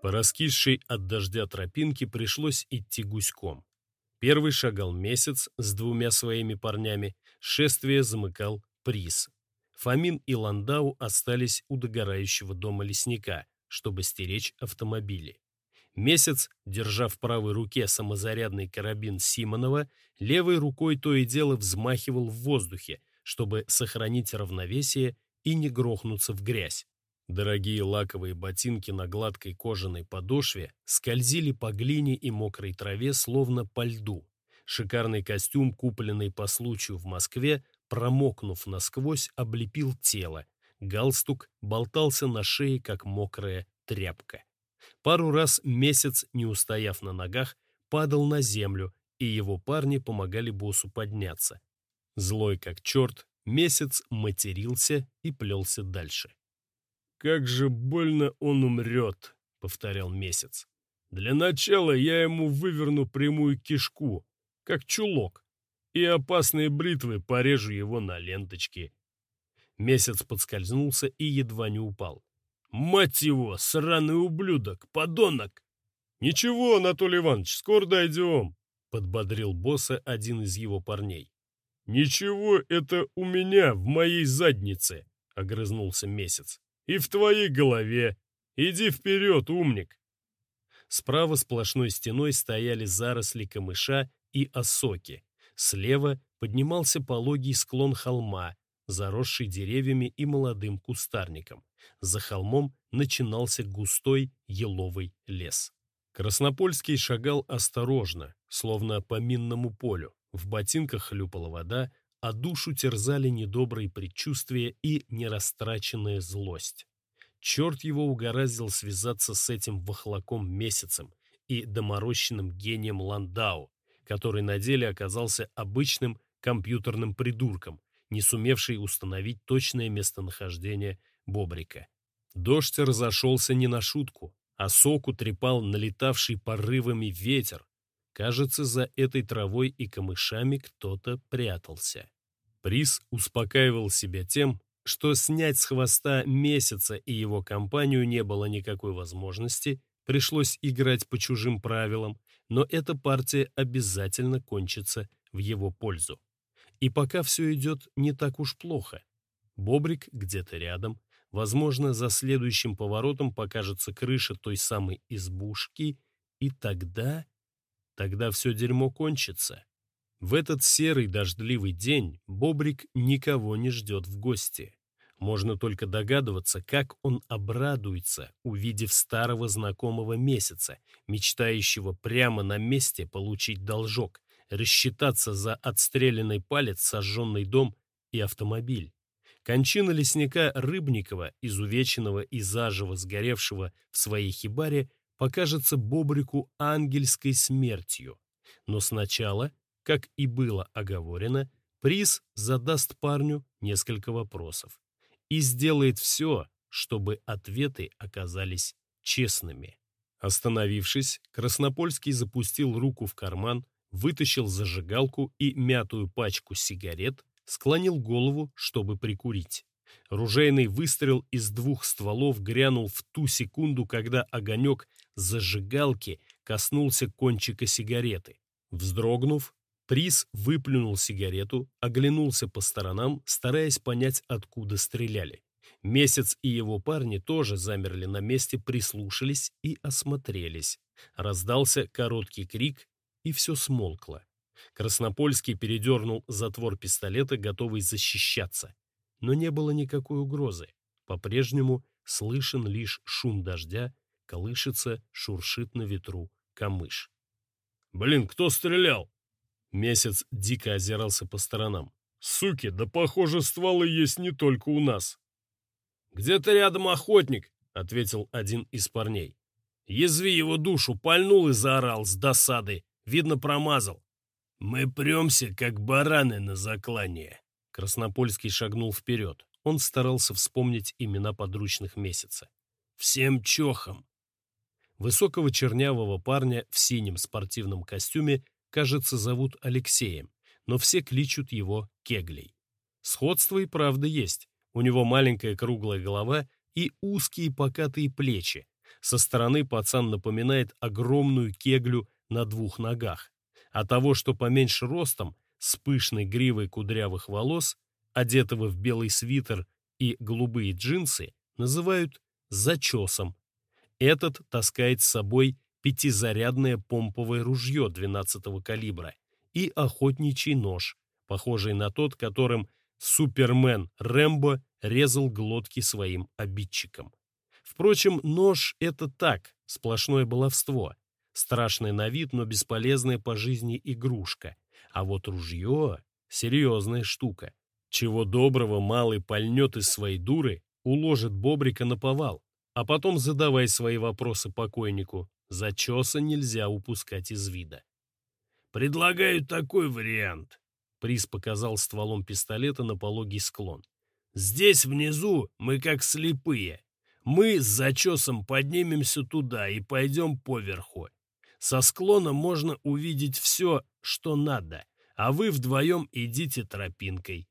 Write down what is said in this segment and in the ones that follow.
По раскисшей от дождя тропинке пришлось идти гуськом. Первый шагал месяц с двумя своими парнями, шествие замыкал приз. Фомин и Ландау остались у догорающего дома лесника, чтобы стеречь автомобили. Месяц, держа в правой руке самозарядный карабин Симонова, левой рукой то и дело взмахивал в воздухе, чтобы сохранить равновесие и не грохнуться в грязь. Дорогие лаковые ботинки на гладкой кожаной подошве скользили по глине и мокрой траве, словно по льду. Шикарный костюм, купленный по случаю в Москве, промокнув насквозь, облепил тело. Галстук болтался на шее, как мокрая тряпка. Пару раз месяц, не устояв на ногах, падал на землю, и его парни помогали боссу подняться. Злой как черт, месяц матерился и плелся дальше. «Как же больно он умрет», — повторял месяц. «Для начала я ему выверну прямую кишку, как чулок, и опасные бритвы порежу его на ленточки». Месяц подскользнулся и едва не упал. «Мать его, сраный ублюдок, подонок!» «Ничего, Анатолий Иванович, скоро дойдем», — подбодрил босса один из его парней. «Ничего, это у меня, в моей заднице», — огрызнулся месяц и в твоей голове. Иди вперед, умник!» Справа сплошной стеной стояли заросли камыша и осоки. Слева поднимался пологий склон холма, заросший деревьями и молодым кустарником. За холмом начинался густой еловый лес. Краснопольский шагал осторожно, словно по минному полю. В ботинках хлюпала вода, а душу терзали недобрые предчувствия и нерастраченная злость. Черт его угораздил связаться с этим вахлаком месяцем и доморощенным гением Ландау, который на деле оказался обычным компьютерным придурком, не сумевший установить точное местонахождение Бобрика. Дождь разошелся не на шутку, а соку трепал налетавший порывами ветер, Кажется, за этой травой и камышами кто-то прятался. Приз успокаивал себя тем, что снять с хвоста месяца и его компанию не было никакой возможности, пришлось играть по чужим правилам, но эта партия обязательно кончится в его пользу. И пока все идет не так уж плохо. Бобрик где-то рядом, возможно, за следующим поворотом покажется крыша той самой избушки, и тогда Тогда все дерьмо кончится. В этот серый дождливый день Бобрик никого не ждет в гости. Можно только догадываться, как он обрадуется, увидев старого знакомого месяца, мечтающего прямо на месте получить должок, рассчитаться за отстрелянный палец, сожженный дом и автомобиль. Кончина лесника Рыбникова, изувеченного и заживо сгоревшего в своей хибаре, покажется Бобрику ангельской смертью. Но сначала, как и было оговорено, приз задаст парню несколько вопросов и сделает все, чтобы ответы оказались честными. Остановившись, Краснопольский запустил руку в карман, вытащил зажигалку и мятую пачку сигарет, склонил голову, чтобы прикурить. Ружейный выстрел из двух стволов грянул в ту секунду, когда огонек зажигалки коснулся кончика сигареты. Вздрогнув, Приз выплюнул сигарету, оглянулся по сторонам, стараясь понять, откуда стреляли. Месяц и его парни тоже замерли на месте, прислушались и осмотрелись. Раздался короткий крик, и все смолкло. Краснопольский передернул затвор пистолета, готовый защищаться. Но не было никакой угрозы. По-прежнему слышен лишь шум дождя колышется, шуршит на ветру камыш. «Блин, кто стрелял?» Месяц дико озирался по сторонам. «Суки, да похоже, стволы есть не только у нас». «Где-то рядом охотник», — ответил один из парней. «Язви его душу, пальнул и заорал с досады. Видно, промазал». «Мы премся, как бараны на заклание». Краснопольский шагнул вперед. Он старался вспомнить имена подручных месяца. «Всем чохам. Высокого чернявого парня в синем спортивном костюме, кажется, зовут Алексеем, но все кличут его Кеглей. Сходство и правда есть. У него маленькая круглая голова и узкие покатые плечи, Со стороны пацан напоминает огромную кеглю на двух ногах, а того, что поменьше ростом, с пышной гривой кудрявых волос, одетого в белый свитер и голубые джинсы, называют зачесом. Этот таскает с собой пятизарядное помповое ружье 12-го калибра и охотничий нож, похожий на тот, которым Супермен Рэмбо резал глотки своим обидчикам. Впрочем, нож — это так, сплошное баловство. Страшный на вид, но бесполезная по жизни игрушка. А вот ружье — серьезная штука. Чего доброго малый пальнет из своей дуры, уложит Бобрика на повал, а потом задавай свои вопросы покойнику. Зачеса нельзя упускать из вида. «Предлагаю такой вариант», — Приз показал стволом пистолета на пологий склон. «Здесь внизу мы как слепые. Мы с зачесом поднимемся туда и пойдем поверху. Со склона можно увидеть все, что надо, а вы вдвоем идите тропинкой.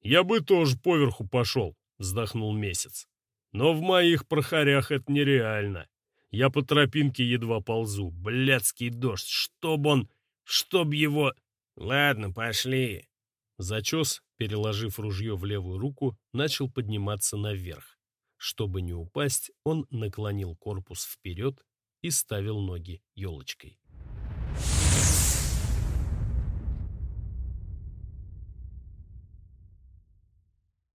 «Я бы тоже поверху пошел», — вздохнул месяц. «Но в моих прохорях это нереально. Я по тропинке едва ползу. Блядский дождь, чтоб он... чтоб его...» «Ладно, пошли». Зачес, переложив ружье в левую руку, начал подниматься наверх. Чтобы не упасть, он наклонил корпус вперед и ставил ноги елочкой.